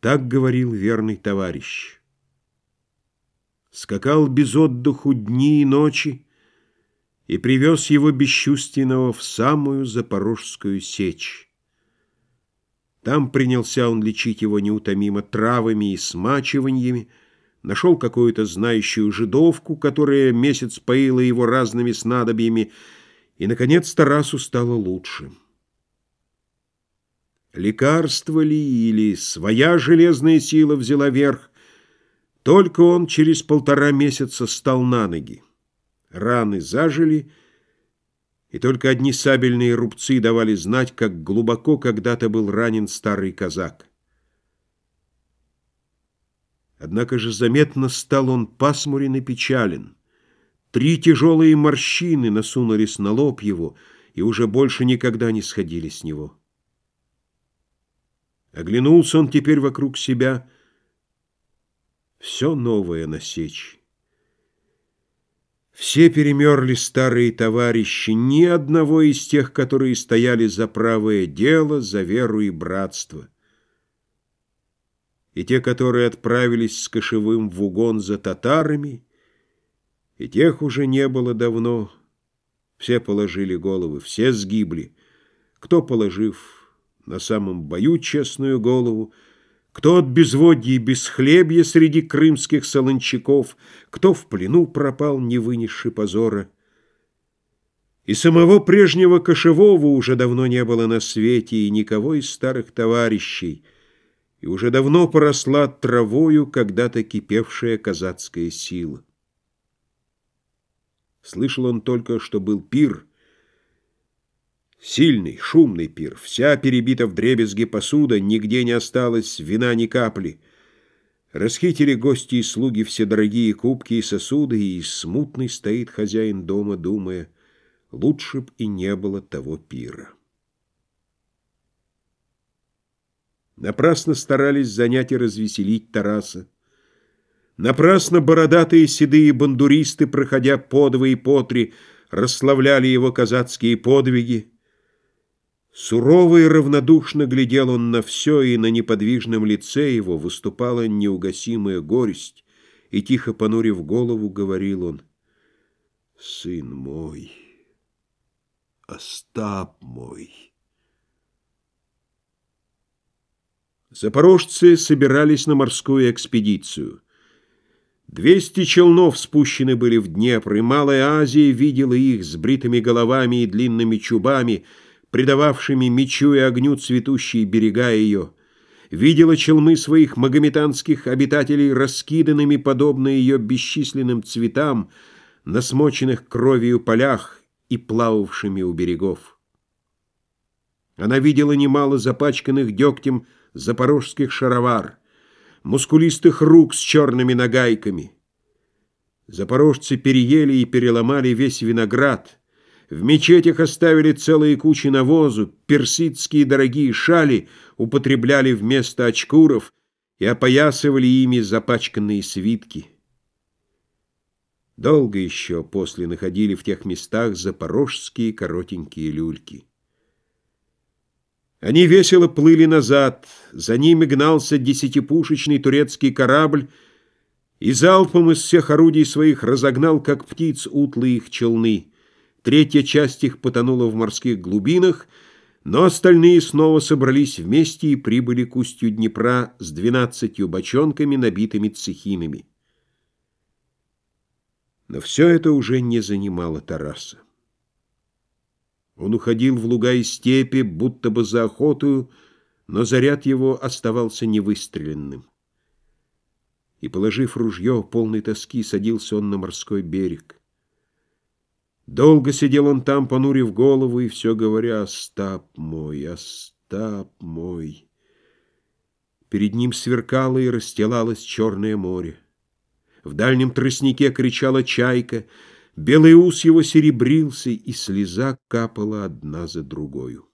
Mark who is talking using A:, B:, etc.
A: Так говорил верный товарищ. Скакал без отдыху дни и ночи И привез его бесчувственного В самую Запорожскую сечь. Там принялся он лечить его неутомимо Травами и смачиваниями, Нашел какую-то знающую жидовку, Которая месяц поила его разными снадобьями, И, наконец, Тарасу стало лучше. Лекарство ли или своя железная сила взяла верх, только он через полтора месяца стал на ноги. Раны зажили, и только одни сабельные рубцы давали знать, как глубоко когда-то был ранен старый казак. Однако же заметно стал он пасмурен и печален. Три тяжелые морщины насунулись на лоб его и уже больше никогда не сходили с него. Оглянулся он теперь вокруг себя. Все новое насечь. Все перемерли старые товарищи, ни одного из тех, которые стояли за правое дело, за веру и братство. И те, которые отправились с кошевым в угон за татарами, и тех уже не было давно. Все положили головы, все сгибли. Кто, положив на самом бою честную голову, кто от безводья и бесхлебья среди крымских солончаков, кто в плену пропал, не вынесший позора. И самого прежнего кошевого уже давно не было на свете, и никого из старых товарищей, и уже давно поросла травою когда-то кипевшая казацкая сила. Слышал он только, что был пир — Сильный, шумный пир, вся перебита в дребезги посуда, нигде не осталось вина ни капли. Расхитили гости и слуги все дорогие кубки и сосуды, и смутный стоит хозяин дома, думая, лучше б и не было того пира. Напрасно старались занять и развеселить Тараса. Напрасно бородатые седые бандуристы, проходя по два и по три, расславляли его казацкие подвиги. Сурово и равнодушно глядел он на все, и на неподвижном лице его выступала неугасимая горесть, и, тихо понурив голову, говорил он, «Сын мой, Остап мой». Запорожцы собирались на морскую экспедицию. Двести челнов спущены были в Днепр, и Малая Азия видела их с бритыми головами и длинными чубами — придававшими мечу и огню цветущие берега ее, видела челмы своих магометанских обитателей раскиданными, подобно ее бесчисленным цветам, на смоченных кровью полях и плававшими у берегов. Она видела немало запачканных дегтем запорожских шаровар, мускулистых рук с черными нагайками. Запорожцы переели и переломали весь виноград — в мечетях оставили целые кучи навозу, персидские дорогие шали употребляли вместо очкуров и опоясывали ими запачканные свитки. Долго еще после находили в тех местах запорожские коротенькие люльки. Они весело плыли назад, за ними гнался десятипушечный турецкий корабль и залпом из всех орудий своих разогнал, как птиц, утлые их челны. Третья часть их потонула в морских глубинах, но остальные снова собрались вместе и прибыли к устью Днепра с двенадцатью бочонками, набитыми цехинами. Но все это уже не занимало Тараса. Он уходил в луга и степи, будто бы за охотую, но заряд его оставался невыстреленным. И, положив ружье, полной тоски, садился он на морской берег. Долго сидел он там, понурив голову, и все говоря «Остап мой, Остап мой». Перед ним сверкало и расстилалось черное море. В дальнем тростнике кричала чайка, белый ус его серебрился, и слеза капала одна за другою.